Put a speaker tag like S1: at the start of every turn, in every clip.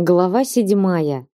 S1: Глава седьмая.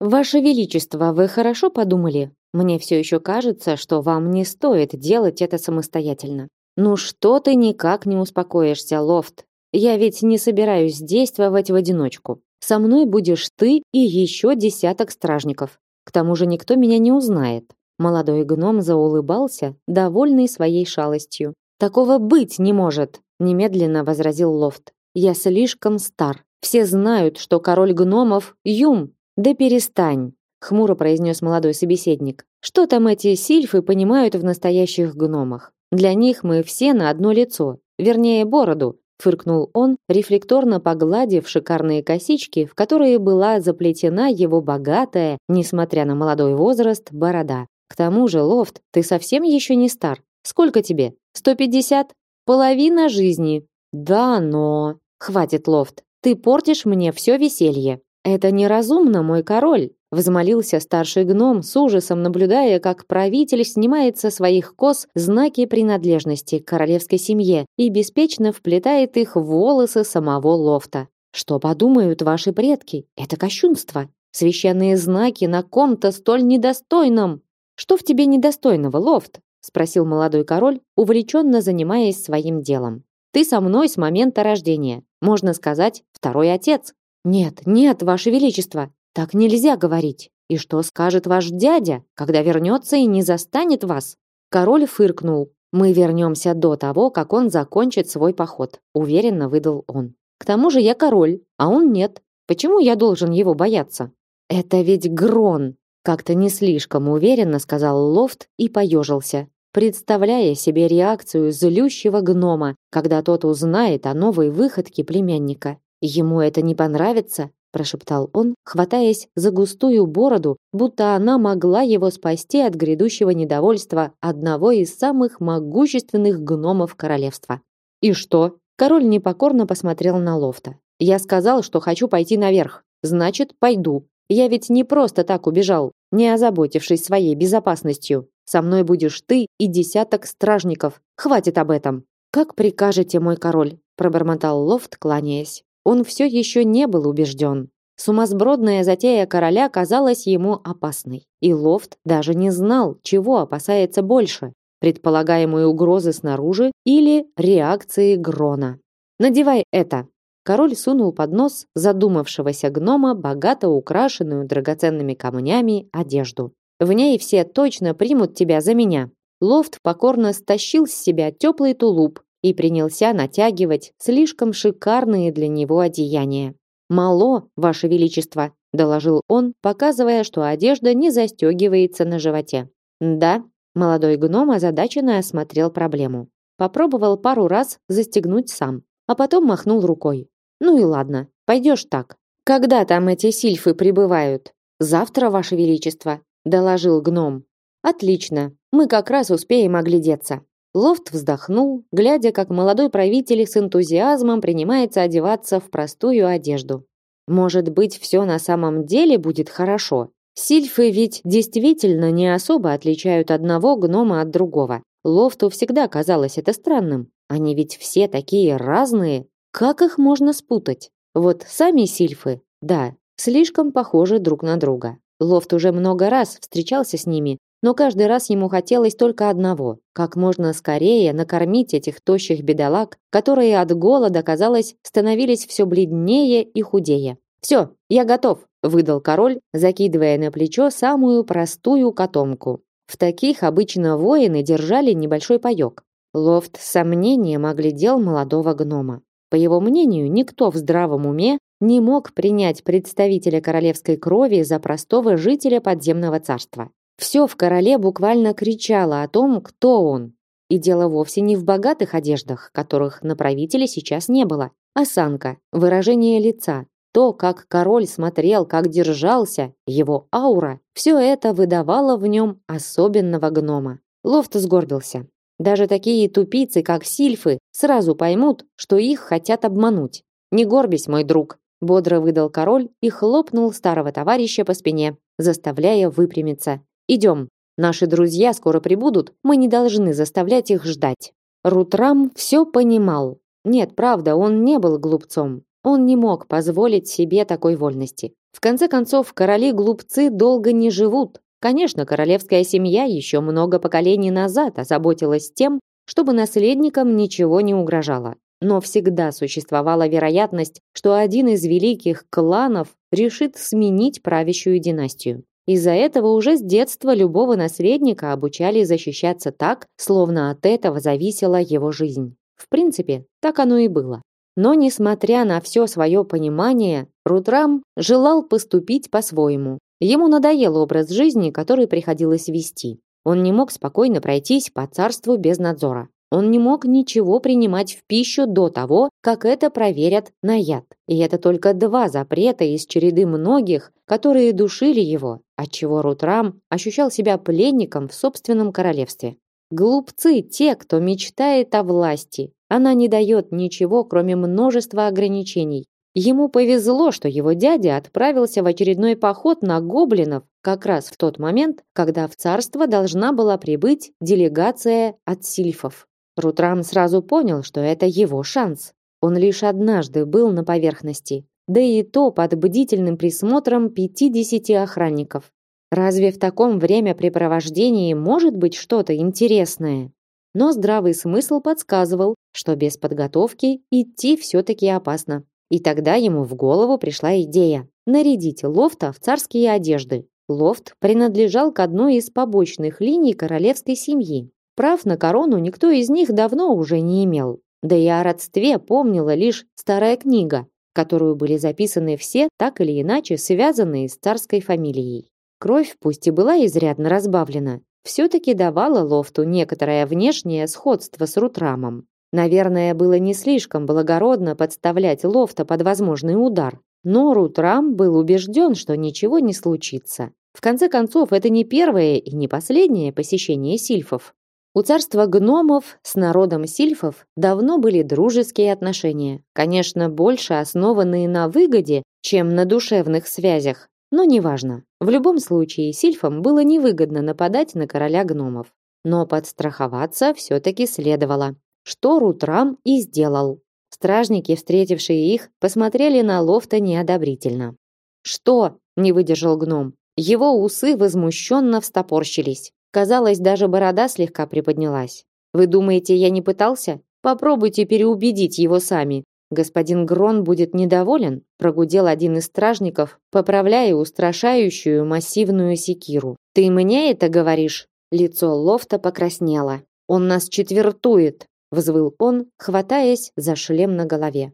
S1: Ваше величество, вы хорошо подумали? Мне все еще кажется, что вам не стоит делать это самостоятельно. Ну что ты никак не успокоишься, Лофт? Я ведь не собираюсь действовать в одиночку. Со мной будешь ты и еще десяток стражников. К тому же никто меня не узнает. Молодой гном заулыбался, довольный своей шалостью. Такого быть не может, немедленно возразил Лофт. Я слишком стар. Все знают, что король гномов Юм. Да перестань, хмуро произнес молодой собеседник. Что там эти сильфы понимают в настоящих гномах? Для них мы все на одно лицо, вернее, бороду, фыркнул он, рефлекторно погладив шикарные косички, в которые была заплетена его богатая, несмотря на молодой возраст, борода. К тому же, Лофт, ты совсем еще не стар. Сколько тебе? Сто пятьдесят? Половина жизни. Да, но хватит, Лофт. Ты портишь мне все веселье. Это неразумно, мой король, взмолился старший гном с ужасом, наблюдая, как правитель снимает со своих кос знаки принадлежности к королевской семье и беспечно вплетает их в волосы самого лофта. Что подумают ваши предки? Это кощунство. Священные знаки на ком-то столь недостойном. Что в тебе недостойного, лофт? спросил молодой король, увлеченно занимаясь своим делом. Ты со мной с момента рождения. Можно сказать, второй отец. Нет, нет, ваше величество, так нельзя говорить. И что скажет ваш дядя, когда вернется и не застанет вас? Король фыркнул. Мы вернемся до того, как он закончит свой поход, уверенно выдал он. К тому же я король, а он нет. Почему я должен его бояться? Это ведь Грон, как-то не слишком уверенно сказал Лофт и поежился представляя себе реакцию злющего гнома, когда тот узнает о новой выходке племянника. Ему это не понравится, прошептал он, хватаясь за густую бороду, будто она могла его спасти от грядущего недовольства одного из самых могущественных гномов королевства. И что? Король непокорно посмотрел на Лофта. Я сказал, что хочу пойти наверх. Значит, пойду. Я ведь не просто так убежал, не озаботившись своей безопасностью. Со мной будешь ты и десяток стражников. Хватит об этом. Как прикажете, мой король, пробормотал Лофт, кланяясь. Он все еще не был убежден. Сумасбродная затея короля казалась ему опасной, и Лофт даже не знал, чего опасается больше: предполагаемой угрозы снаружи или реакции Грона. Надевай это. Король сунул под нос задумавшегося гнома богато украшенную драгоценными камнями одежду. В ней все точно примут тебя за меня. Лофт покорно стащил с себя теплый тулуп и принялся натягивать слишком шикарные для него одеяния. «Мало, ваше величество», – доложил он, показывая, что одежда не застегивается на животе. «Да», – молодой гном озадаченно осмотрел проблему. Попробовал пару раз застегнуть сам, а потом махнул рукой. «Ну и ладно, пойдешь так. Когда там эти сильфы прибывают? Завтра, ваше величество доложил гном. Отлично. Мы как раз успеем оглядеться. Лофт вздохнул, глядя, как молодой правитель с энтузиазмом принимается одеваться в простую одежду. Может быть, все на самом деле будет хорошо. Сильфы ведь действительно не особо отличают одного гнома от другого. Лофту всегда казалось это странным. Они ведь все такие разные. Как их можно спутать? Вот сами сильфы, да, слишком похожи друг на друга. Лофт уже много раз встречался с ними, но каждый раз ему хотелось только одного – как можно скорее накормить этих тощих бедолаг, которые от голода, казалось, становились все бледнее и худее. «Все, я готов», – выдал король, закидывая на плечо самую простую котомку. В таких обычно воины держали небольшой паёк. Лофт с сомнением оглядел молодого гнома. По его мнению, никто в здравом уме не мог принять представителя королевской крови за простого жителя подземного царства. Все в короле буквально кричало о том, кто он. И дело вовсе не в богатых одеждах, которых на правителе сейчас не было. Осанка, выражение лица, то, как король смотрел, как держался, его аура, все это выдавало в нем особенного гнома. Лофт сгорбился. Даже такие тупицы, как сильфы, сразу поймут, что их хотят обмануть. Не горбись, мой друг, бодро выдал король и хлопнул старого товарища по спине, заставляя выпрямиться. Идем. Наши друзья скоро прибудут, мы не должны заставлять их ждать. Рутрам все понимал. Нет, правда, он не был глупцом. Он не мог позволить себе такой вольности. В конце концов, короли-глупцы долго не живут. Конечно, королевская семья еще много поколений назад озаботилась тем, чтобы наследникам ничего не угрожало. Но всегда существовала вероятность, что один из великих кланов решит сменить правящую династию. Из-за этого уже с детства любого наследника обучали защищаться так, словно от этого зависела его жизнь. В принципе, так оно и было. Но, несмотря на все свое понимание, Рутрам желал поступить по-своему. Ему надоел образ жизни, который приходилось вести. Он не мог спокойно пройтись по царству без надзора. Он не мог ничего принимать в пищу до того, как это проверят на яд. И это только два запрета из череды многих, которые душили его, отчего Рутрам ощущал себя пленником в собственном королевстве. Глупцы те, кто мечтает о власти. Она не дает ничего, кроме множества ограничений. Ему повезло, что его дядя отправился в очередной поход на гоблинов как раз в тот момент, когда в царство должна была прибыть делегация от сильфов. Рутрам сразу понял, что это его шанс. Он лишь однажды был на поверхности, да и то под бдительным присмотром 50 охранников. Разве в таком времяпрепровождении может быть что-то интересное? Но здравый смысл подсказывал, что без подготовки идти все-таки опасно. И тогда ему в голову пришла идея нарядить лофта в царские одежды. Лофт принадлежал к одной из побочных линий королевской семьи. Прав на корону никто из них давно уже не имел. Да и о родстве помнила лишь старая книга, которую были записаны все, так или иначе, связанные с царской фамилией. Кровь, пусть и была изрядно разбавлена, все-таки давала лофту некоторое внешнее сходство с Рутрамом. Наверное, было не слишком благородно подставлять лофта под возможный удар. Но Рутрам был убежден, что ничего не случится. В конце концов, это не первое и не последнее посещение сильфов. У царства гномов с народом сильфов давно были дружеские отношения, конечно, больше основанные на выгоде, чем на душевных связях, но неважно. В любом случае сильфам было невыгодно нападать на короля гномов. Но подстраховаться все-таки следовало, что Рутрам и сделал. Стражники, встретившие их, посмотрели на Лофта неодобрительно. «Что?» – не выдержал гном. Его усы возмущенно встопорщились. Казалось, даже борода слегка приподнялась. Вы думаете, я не пытался? Попробуйте переубедить его сами. Господин Грон будет недоволен, прогудел один из стражников, поправляя устрашающую массивную секиру. Ты мне это говоришь? Лицо Лофта покраснело. Он нас четвертует, взвыл он, хватаясь за шлем на голове.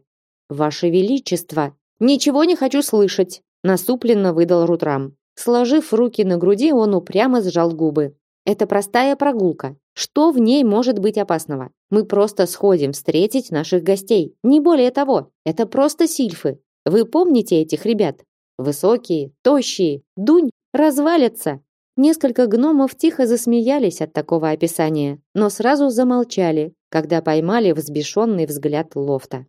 S1: Ваше величество, ничего не хочу слышать, насупленно выдал Рутрам. Сложив руки на груди, он упрямо сжал губы. Это простая прогулка. Что в ней может быть опасного? Мы просто сходим встретить наших гостей. Не более того. Это просто сильфы. Вы помните этих ребят? Высокие, тощие, дунь, развалятся. Несколько гномов тихо засмеялись от такого описания, но сразу замолчали, когда поймали взбешенный взгляд Лофта.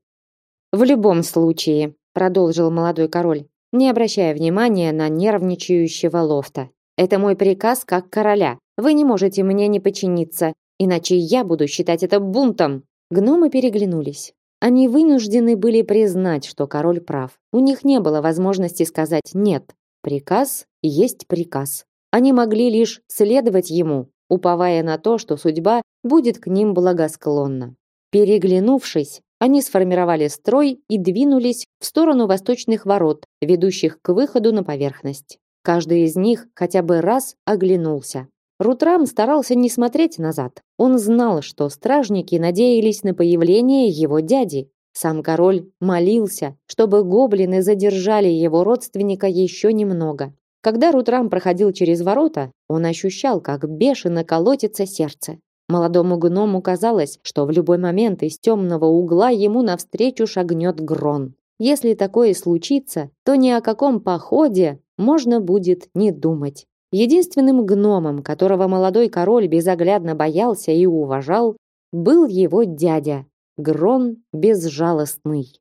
S1: В любом случае, продолжил молодой король, не обращая внимания на нервничающего Лофта. Это мой приказ как короля. Вы не можете мне не подчиниться, иначе я буду считать это бунтом. Гномы переглянулись. Они вынуждены были признать, что король прав. У них не было возможности сказать нет. Приказ есть приказ. Они могли лишь следовать ему, уповая на то, что судьба будет к ним благосклонна. Переглянувшись, они сформировали строй и двинулись в сторону восточных ворот, ведущих к выходу на поверхность. Каждый из них хотя бы раз оглянулся. Рутрам старался не смотреть назад. Он знал, что стражники надеялись на появление его дяди. Сам король молился, чтобы гоблины задержали его родственника еще немного. Когда Рутрам проходил через ворота, он ощущал, как бешено колотится сердце. Молодому гному казалось, что в любой момент из темного угла ему навстречу шагнет Грон. Если такое случится, то ни о каком походе можно будет не думать. Единственным гномом, которого молодой король безоглядно боялся и уважал, был его дядя, Грон безжалостный.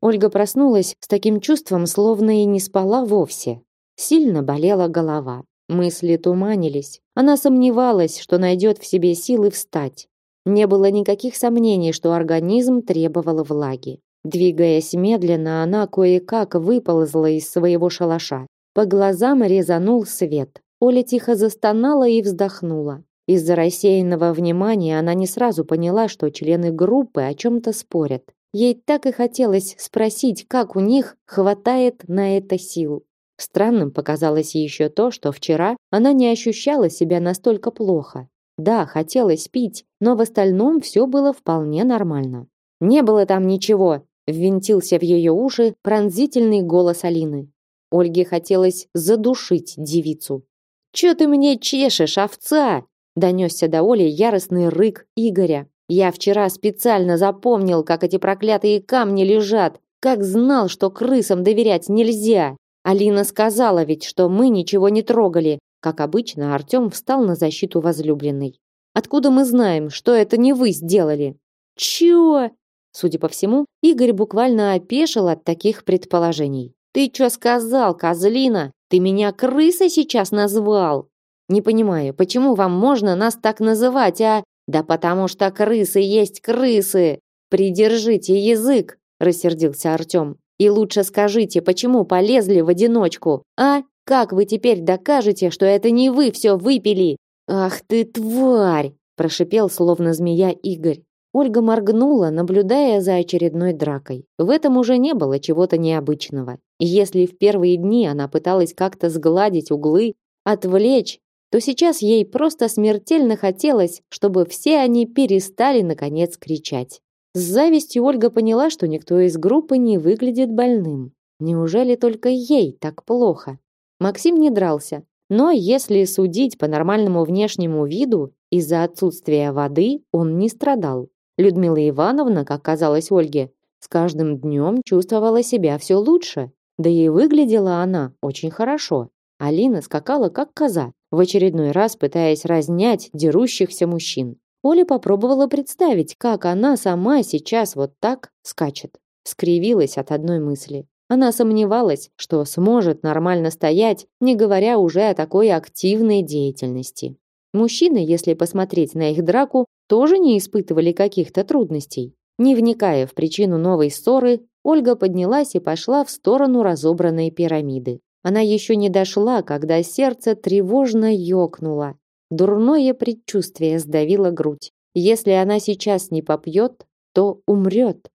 S1: Ольга проснулась с таким чувством, словно и не спала вовсе. Сильно болела голова. Мысли туманились. Она сомневалась, что найдет в себе силы встать. Не было никаких сомнений, что организм требовал влаги. Двигаясь медленно, она кое-как выползла из своего шалаша. По глазам резанул свет. Оля тихо застонала и вздохнула. Из-за рассеянного внимания она не сразу поняла, что члены группы о чем-то спорят. Ей так и хотелось спросить, как у них хватает на это сил. Странным показалось еще то, что вчера она не ощущала себя настолько плохо. Да, хотелось пить, но в остальном все было вполне нормально. Не было там ничего, ввинтился в ее уши пронзительный голос Алины. Ольге хотелось задушить девицу. «Чё ты мне чешешь, овца?» донесся до Оли яростный рык Игоря. «Я вчера специально запомнил, как эти проклятые камни лежат, как знал, что крысам доверять нельзя. Алина сказала ведь, что мы ничего не трогали. Как обычно, Артем встал на защиту возлюбленной. Откуда мы знаем, что это не вы сделали? Чё? Судя по всему, Игорь буквально опешил от таких предположений. Ты что сказал, козлина? Ты меня крысой сейчас назвал? Не понимаю, почему вам можно нас так называть, а? Да потому что крысы есть крысы. Придержите язык, рассердился Артём. И лучше скажите, почему полезли в одиночку? А? Как вы теперь докажете, что это не вы все выпили? Ах ты тварь, прошипел словно змея Игорь. Ольга моргнула, наблюдая за очередной дракой. В этом уже не было чего-то необычного. Если в первые дни она пыталась как-то сгладить углы, отвлечь то сейчас ей просто смертельно хотелось, чтобы все они перестали наконец кричать. С завистью Ольга поняла, что никто из группы не выглядит больным. Неужели только ей так плохо? Максим не дрался, но если судить по нормальному внешнему виду, из-за отсутствия воды он не страдал. Людмила Ивановна, как казалось Ольге, с каждым днем чувствовала себя все лучше. Да и выглядела она очень хорошо. Алина скакала как коза, в очередной раз пытаясь разнять дерущихся мужчин. Оля попробовала представить, как она сама сейчас вот так скачет. Скривилась от одной мысли. Она сомневалась, что сможет нормально стоять, не говоря уже о такой активной деятельности. Мужчины, если посмотреть на их драку, тоже не испытывали каких-то трудностей. Не вникая в причину новой ссоры, Ольга поднялась и пошла в сторону разобранной пирамиды. Она еще не дошла, когда сердце тревожно ёкнуло. Дурное предчувствие сдавило грудь. Если она сейчас не попьет, то умрет.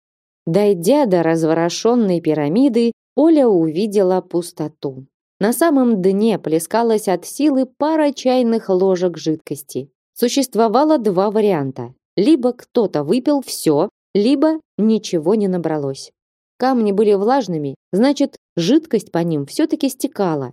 S1: Дойдя до разворошенной пирамиды, Оля увидела пустоту. На самом дне плескалась от силы пара чайных ложек жидкости. Существовало два варианта. Либо кто-то выпил все, либо ничего не набралось. Камни были влажными, значит, жидкость по ним все-таки стекала.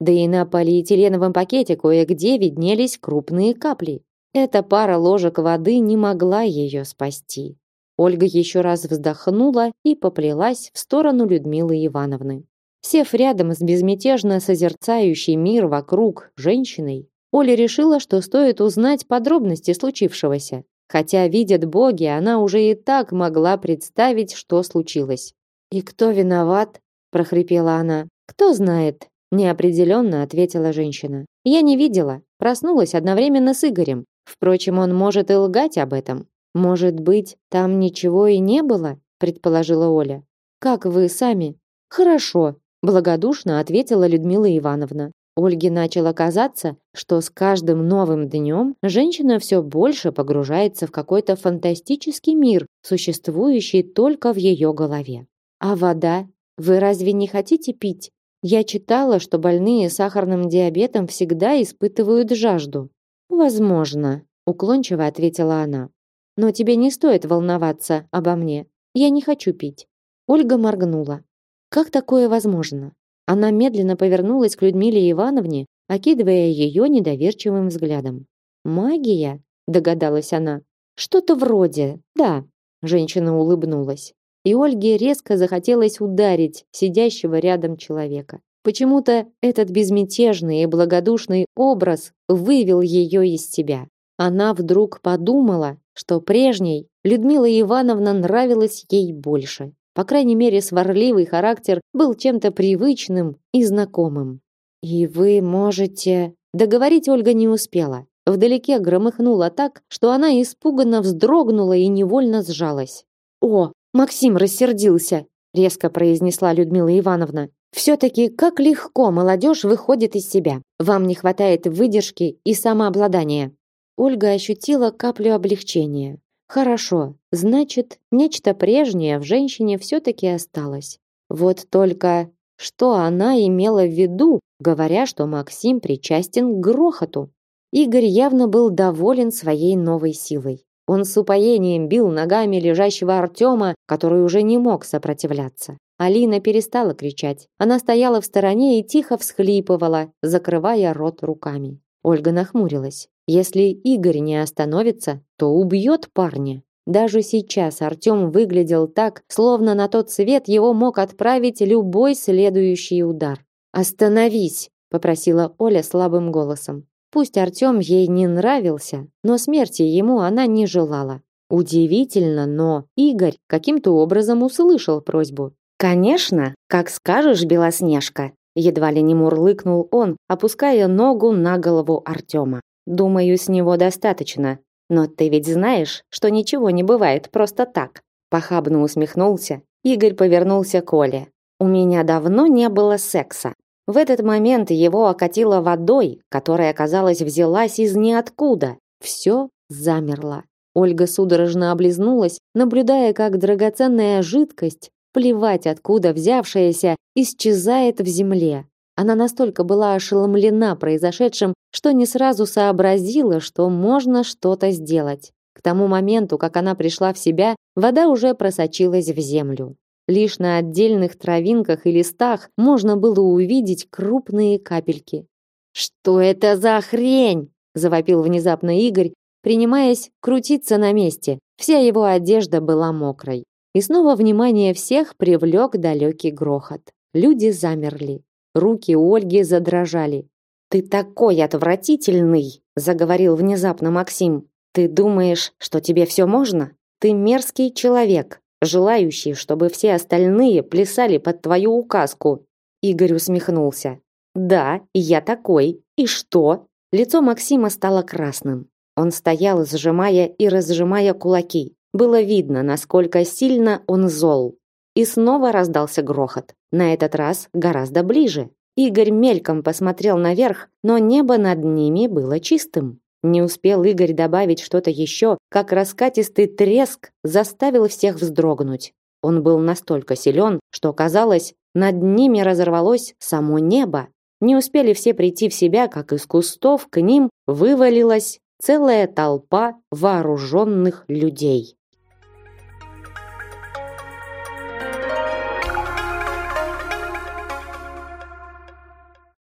S1: Да и на полиэтиленовом пакете кое-где виднелись крупные капли. Эта пара ложек воды не могла ее спасти. Ольга еще раз вздохнула и поплелась в сторону Людмилы Ивановны. Сев рядом с безмятежно созерцающей мир вокруг женщиной, Оля решила, что стоит узнать подробности случившегося. Хотя, видят боги, она уже и так могла представить, что случилось. «И кто виноват?» – прохрипела она. «Кто знает?» – неопределенно ответила женщина. «Я не видела. Проснулась одновременно с Игорем. Впрочем, он может и лгать об этом. Может быть, там ничего и не было?» – предположила Оля. «Как вы сами?» «Хорошо», – благодушно ответила Людмила Ивановна. Ольге начало казаться, что с каждым новым днем женщина все больше погружается в какой-то фантастический мир, существующий только в ее голове. А вода? Вы разве не хотите пить? Я читала, что больные сахарным диабетом всегда испытывают жажду. Возможно, уклончиво ответила она. Но тебе не стоит волноваться обо мне. Я не хочу пить. Ольга моргнула. Как такое возможно? Она медленно повернулась к Людмиле Ивановне, окидывая ее недоверчивым взглядом. Магия, догадалась она. Что-то вроде. Да, женщина улыбнулась и Ольге резко захотелось ударить сидящего рядом человека. Почему-то этот безмятежный и благодушный образ вывел ее из себя. Она вдруг подумала, что прежней Людмила Ивановна нравилась ей больше. По крайней мере, сварливый характер был чем-то привычным и знакомым. И вы можете... Договорить Ольга не успела. Вдалеке громыхнуло так, что она испуганно вздрогнула и невольно сжалась. «О, Максим рассердился!» — резко произнесла Людмила Ивановна. «Все-таки как легко молодежь выходит из себя. Вам не хватает выдержки и самообладания». Ольга ощутила каплю облегчения. Хорошо, значит, нечто прежнее в женщине все-таки осталось. Вот только что она имела в виду, говоря, что Максим причастен к грохоту? Игорь явно был доволен своей новой силой. Он с упоением бил ногами лежащего Артема, который уже не мог сопротивляться. Алина перестала кричать. Она стояла в стороне и тихо всхлипывала, закрывая рот руками. Ольга нахмурилась. Если Игорь не остановится, то убьет парня. Даже сейчас Артем выглядел так, словно на тот свет его мог отправить любой следующий удар. «Остановись!» – попросила Оля слабым голосом. Пусть Артем ей не нравился, но смерти ему она не желала. Удивительно, но Игорь каким-то образом услышал просьбу. «Конечно, как скажешь, Белоснежка!» Едва ли не мурлыкнул он, опуская ногу на голову Артема. «Думаю, с него достаточно, но ты ведь знаешь, что ничего не бывает просто так. Похабно усмехнулся. Игорь повернулся к Оле. У меня давно не было секса. В этот момент его окатило водой, которая, казалось, взялась из ниоткуда. Все замерло. Ольга судорожно облизнулась, наблюдая, как драгоценная жидкость, плевать откуда взявшаяся, исчезает в земле. Она настолько была ошеломлена произошедшим, что не сразу сообразила, что можно что-то сделать. К тому моменту, как она пришла в себя, вода уже просочилась в землю. Лишь на отдельных травинках и листах можно было увидеть крупные капельки. «Что это за хрень?» – завопил внезапно Игорь, принимаясь крутиться на месте. Вся его одежда была мокрой. И снова внимание всех привлек далекий грохот. Люди замерли. Руки Ольги задрожали. «Ты такой отвратительный!» – заговорил внезапно Максим. «Ты думаешь, что тебе все можно? Ты мерзкий человек, желающий, чтобы все остальные плясали под твою указку». Игорь усмехнулся. «Да, я такой. И что?» Лицо Максима стало красным. Он стоял, сжимая и разжимая кулаки. Было видно, насколько сильно он зол. И снова раздался грохот. На этот раз гораздо ближе. Игорь мельком посмотрел наверх, но небо над ними было чистым. Не успел Игорь добавить что-то еще, как раскатистый треск заставил всех вздрогнуть. Он был настолько силен, что казалось, над ними разорвалось само небо. Не успели все прийти в себя, как из кустов к ним вывалилась целая толпа вооруженных людей.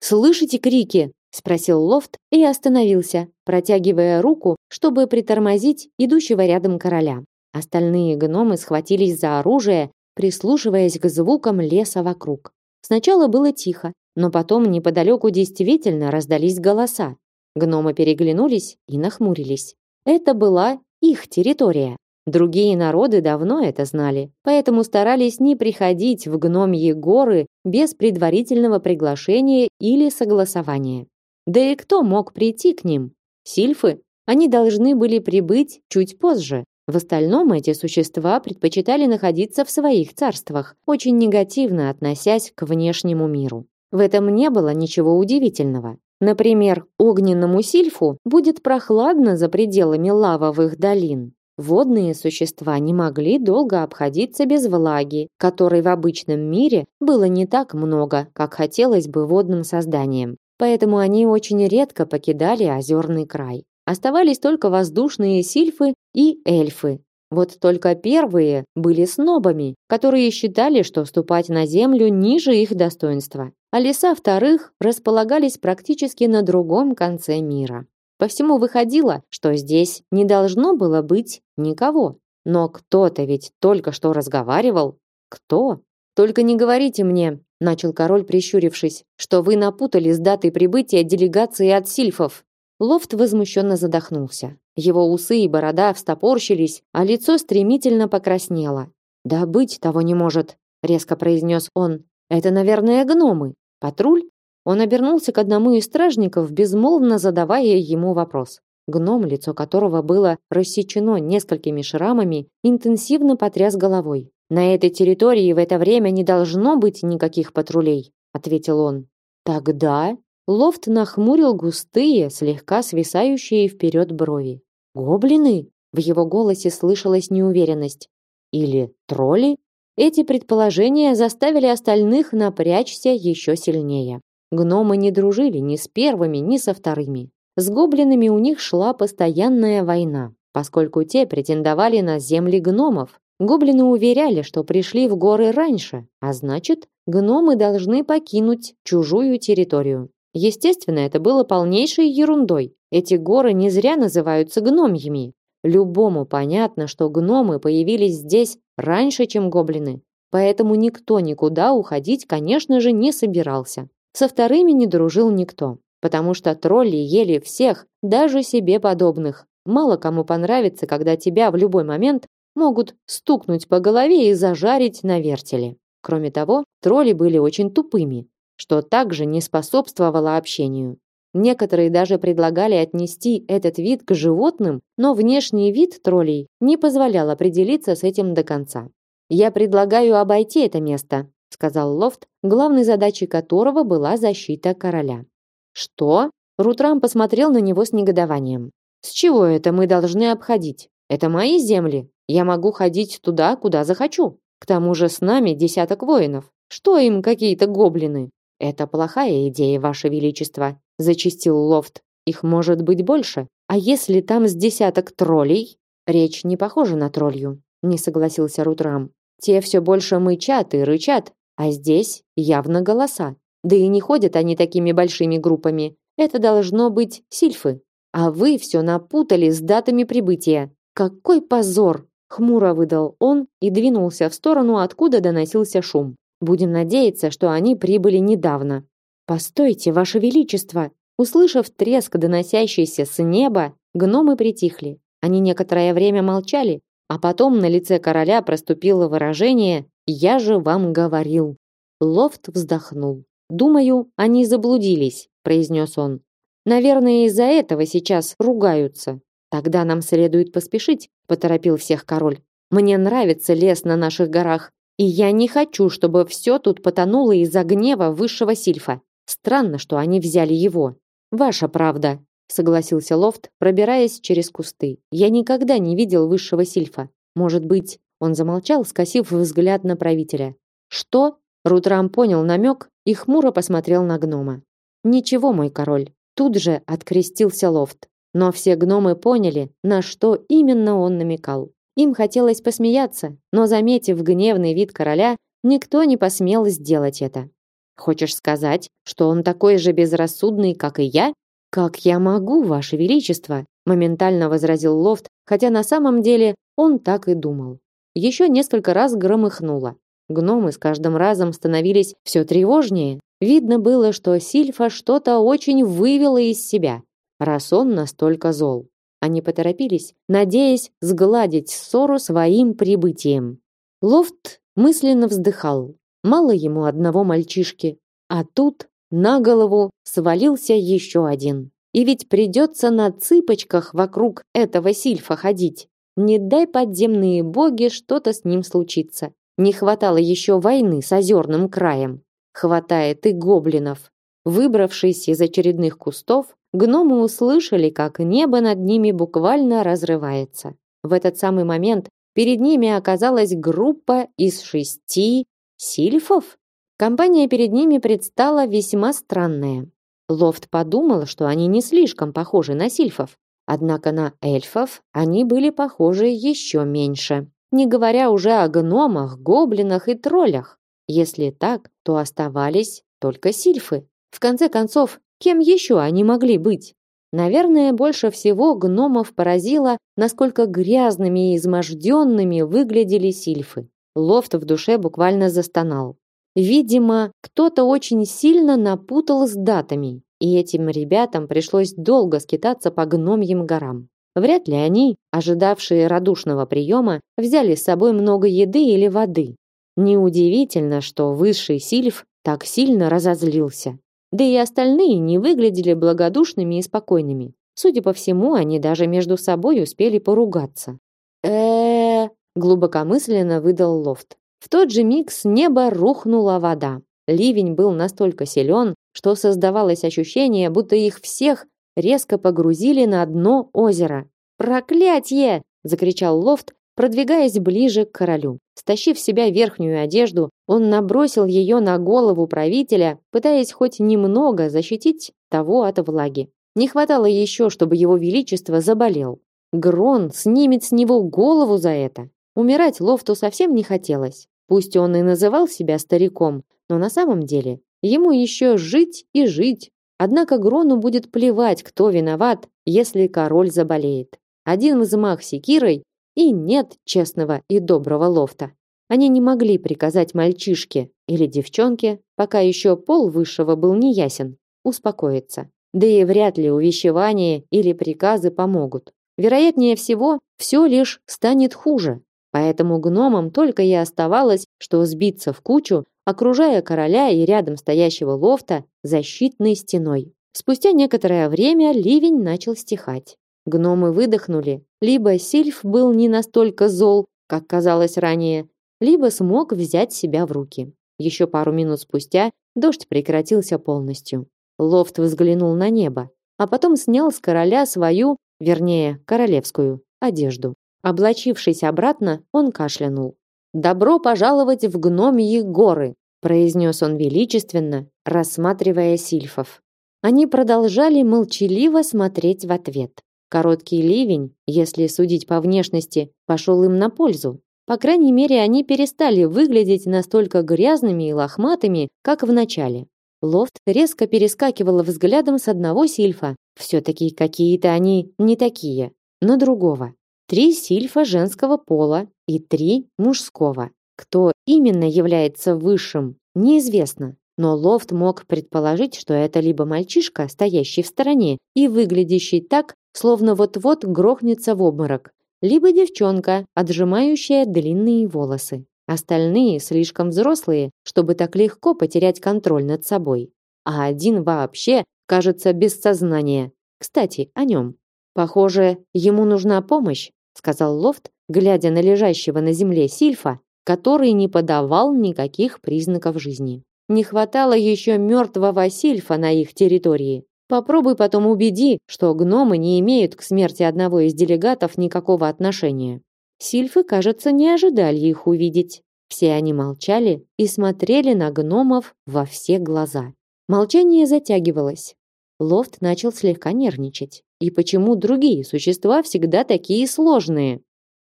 S2: «Слышите крики?» – спросил Лофт и остановился, протягивая руку, чтобы притормозить идущего рядом короля. Остальные гномы схватились за оружие, прислушиваясь к звукам леса вокруг. Сначала было тихо, но потом неподалеку действительно раздались голоса. Гномы переглянулись и нахмурились. Это была их территория. Другие народы давно это знали, поэтому старались не приходить в гномьи горы без предварительного приглашения или согласования. Да и кто мог прийти к ним? Сильфы? Они должны были прибыть чуть позже. В остальном эти существа предпочитали находиться в своих царствах, очень негативно относясь к внешнему миру. В этом не было ничего удивительного. Например, огненному сильфу будет прохладно за пределами лавовых долин, Водные существа не могли долго обходиться без влаги, которой в обычном мире было не так много, как хотелось бы водным созданиям. Поэтому они очень редко покидали озерный край. Оставались только воздушные сильфы и эльфы. Вот только первые были снобами, которые считали, что ступать на землю ниже их достоинства. А леса вторых располагались практически на другом конце мира. По всему выходило, что здесь не должно было быть никого. Но кто-то ведь только что разговаривал. Кто? Только не говорите мне, начал король, прищурившись, что вы напутали с датой прибытия делегации от сильфов. Лофт возмущенно задохнулся. Его усы и борода встопорщились, а лицо стремительно покраснело. «Да быть того не может», — резко произнес он. «Это, наверное, гномы. Патруль?
S1: Он обернулся к одному из стражников, безмолвно задавая ему вопрос. Гном, лицо которого было рассечено несколькими шрамами, интенсивно потряс головой. На этой территории в это время не должно быть никаких патрулей, ответил он. Тогда Лофт нахмурил густые, слегка свисающие вперед брови. Гоблины? В его голосе слышалась неуверенность. Или тролли? Эти предположения заставили остальных напрячься еще сильнее. Гномы не дружили ни с первыми, ни со вторыми. С гоблинами у них шла постоянная война, поскольку те претендовали на земли гномов. Гоблины уверяли, что пришли в горы раньше, а значит, гномы должны покинуть чужую территорию. Естественно, это было полнейшей ерундой. Эти горы не зря называются гномьями. Любому понятно, что гномы появились здесь раньше, чем гоблины. Поэтому никто никуда уходить, конечно же, не собирался. Со вторыми не дружил никто потому что тролли ели всех, даже себе подобных. Мало кому понравится, когда тебя в любой момент могут стукнуть по голове и зажарить на вертеле. Кроме того, тролли были очень тупыми, что также не способствовало общению. Некоторые даже предлагали отнести этот вид к животным, но внешний вид троллей не позволял определиться с этим до конца. «Я предлагаю обойти это место», сказал Лофт, главной задачей которого была защита короля. Что? Рутрам посмотрел на него с негодованием. С чего это мы должны обходить? Это мои земли. Я могу ходить туда, куда захочу. К тому же с нами десяток воинов. Что им какие-то гоблины? Это плохая идея, ваше величество, зачистил Лофт. Их может быть больше. А если там с десяток троллей? Речь не похожа на троллью, не согласился Рутрам. Те все больше мычат и рычат, а здесь явно голоса. Да и не ходят они такими большими группами. Это должно быть сильфы. А вы все напутали с датами прибытия. Какой позор! Хмуро выдал он и двинулся в сторону, откуда доносился шум. Будем надеяться, что они прибыли недавно. Постойте, ваше величество! Услышав треск, доносящийся с неба, гномы притихли. Они некоторое время молчали, а потом на лице короля проступило выражение «Я же вам говорил». Лофт вздохнул. Думаю, они заблудились, произнес он. Наверное, из-за этого сейчас ругаются. Тогда нам следует поспешить, поторопил всех король. Мне нравится лес на наших горах, и я не хочу, чтобы все тут потонуло из-за гнева высшего сильфа. Странно, что они взяли его. Ваша правда, согласился Лофт, пробираясь через кусты. Я никогда не видел высшего сильфа. Может быть, он замолчал, скосив взгляд на правителя. Что? Рутрам понял намек и хмуро посмотрел на гнома. «Ничего, мой король». Тут же открестился Лофт. Но все гномы поняли, на что именно он намекал. Им хотелось посмеяться, но, заметив гневный вид короля, никто не посмел сделать это. «Хочешь сказать, что он такой же безрассудный, как и я?» «Как я могу, ваше величество?» моментально возразил Лофт, хотя на самом деле он так и думал. Еще несколько раз громыхнуло. Гномы с каждым разом становились все тревожнее. Видно было, что Сильфа что-то очень вывела из себя, раз он настолько зол. Они поторопились, надеясь сгладить ссору своим прибытием. Лофт мысленно вздыхал. Мало ему одного мальчишки, а тут на голову свалился еще один. И ведь придется на цыпочках вокруг этого Сильфа ходить. Не дай подземные боги что-то с ним случиться. Не хватало еще войны с озерным краем. Хватает и гоблинов. Выбравшись из очередных кустов, гномы услышали, как небо над ними буквально разрывается. В этот самый момент перед ними оказалась группа из шести сильфов. Компания перед ними предстала весьма странная. Лофт подумал, что они не слишком похожи на сильфов, однако на эльфов они были похожи еще меньше не говоря уже о гномах, гоблинах и троллях. Если так, то оставались только сильфы. В конце концов, кем еще они могли быть? Наверное, больше всего гномов поразило, насколько грязными и изможденными выглядели сильфы. Лофт в душе буквально застонал. Видимо, кто-то очень сильно напутал с датами, и этим ребятам пришлось долго скитаться по гномьим горам. Вряд ли они, ожидавшие радушного приема, взяли с собой много еды или воды. Неудивительно, что высший сильф так сильно разозлился. да и остальные не выглядели благодушными и спокойными. Судя по всему, они даже между собой успели поругаться. э глубокомысленно выдал Лофт. В тот же миг с неба рухнула вода. Ливень был настолько силен, что создавалось ощущение, будто их всех резко погрузили на дно озера. «Проклятье!» – закричал Лофт, продвигаясь ближе к королю. Стащив с себя верхнюю одежду, он набросил ее на голову правителя, пытаясь хоть немного защитить того от влаги. Не хватало еще, чтобы его величество заболел. Грон снимет с него голову за это. Умирать Лофту совсем не хотелось. Пусть он и называл себя стариком, но на самом деле ему еще жить и жить. Однако Грону будет плевать, кто виноват, если король заболеет. Один взмах секирой, и нет честного и доброго лофта. Они не могли приказать мальчишке или девчонке, пока еще пол высшего был неясен, успокоиться. Да и вряд ли увещевания или приказы помогут. Вероятнее всего, все лишь станет хуже. Поэтому гномам только и оставалось, что сбиться в кучу, окружая короля и рядом стоящего лофта защитной стеной. Спустя некоторое время ливень начал стихать. Гномы выдохнули. Либо Сильф был не настолько зол, как казалось ранее, либо смог взять себя в руки. Еще пару минут спустя дождь прекратился полностью. Лофт взглянул на небо, а потом снял с короля свою, вернее, королевскую, одежду. Облачившись обратно, он кашлянул. «Добро пожаловать в гномьи горы!» произнес он величественно, рассматривая сильфов. Они продолжали молчаливо смотреть в ответ. Короткий ливень, если судить по внешности, пошел им на пользу. По крайней мере, они перестали выглядеть настолько грязными и лохматыми, как в начале. Лофт резко перескакивал взглядом с одного сильфа, все-таки какие-то они не такие, на другого. Три сильфа женского пола и три мужского. Кто именно является высшим, неизвестно. Но Лофт мог предположить, что это либо мальчишка, стоящий в стороне и выглядящий так, словно вот-вот грохнется в обморок, либо девчонка, отжимающая длинные волосы. Остальные слишком взрослые, чтобы так легко потерять контроль над собой. А один вообще, кажется, без сознания. Кстати, о нем. Похоже, ему нужна помощь, сказал Лофт, глядя на лежащего на земле Сильфа, который не подавал никаких признаков жизни. Не хватало еще мертвого Сильфа на их территории. Попробуй потом убеди, что гномы не имеют к смерти одного из делегатов никакого отношения. Сильфы, кажется, не ожидали их увидеть. Все они молчали и смотрели на гномов во все глаза. Молчание затягивалось. Лофт начал слегка нервничать. И почему другие существа всегда такие сложные?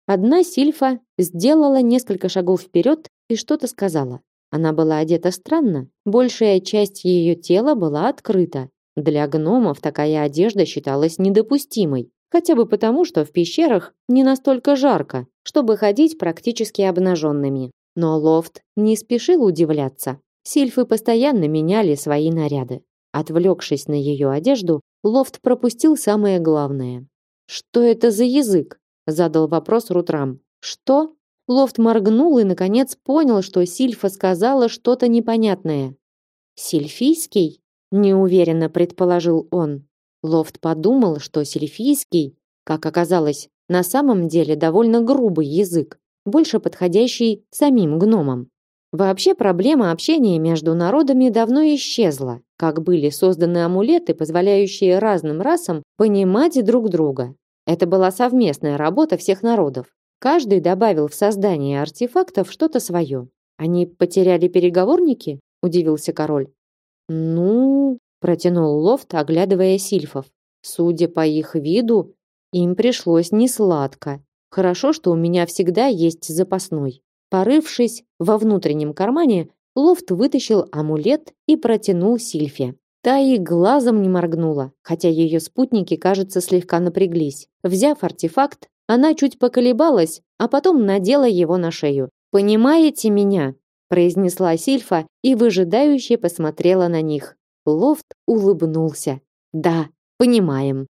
S1: Одна сильфа сделала несколько шагов вперед и что-то сказала. Она была одета странно. Большая часть ее тела была открыта, для гномов такая одежда считалась недопустимой, хотя бы потому, что в пещерах не настолько жарко, чтобы ходить практически обнаженными. Но Лофт не спешил удивляться. Сильфы постоянно меняли свои наряды. Отвлекшись на ее одежду, Лофт пропустил самое главное. «Что это за язык?» – задал вопрос Рутрам. «Что?» Лофт моргнул и, наконец, понял, что Сильфа сказала что-то непонятное. «Сильфийский?» неуверенно предположил он. Лофт подумал, что сильфийский, как оказалось, на самом деле довольно грубый язык, больше подходящий самим гномам. Вообще проблема общения между народами давно исчезла, как были созданы амулеты, позволяющие разным расам понимать друг друга. Это была совместная работа всех народов. Каждый добавил в создание артефактов что-то свое. Они потеряли переговорники? удивился король. Ну, протянул Лофт, оглядывая сильфов. Судя по их виду, им пришлось несладко. Хорошо, что у меня всегда есть запасной. Порывшись во внутреннем кармане, Лофт вытащил амулет и протянул Сильфе. Та и глазом не моргнула, хотя ее спутники, кажется, слегка напряглись. Взяв артефакт, она чуть поколебалась, а потом надела его на шею. «Понимаете меня?» произнесла Сильфа и выжидающе посмотрела на них. Лофт улыбнулся. Да, понимаем.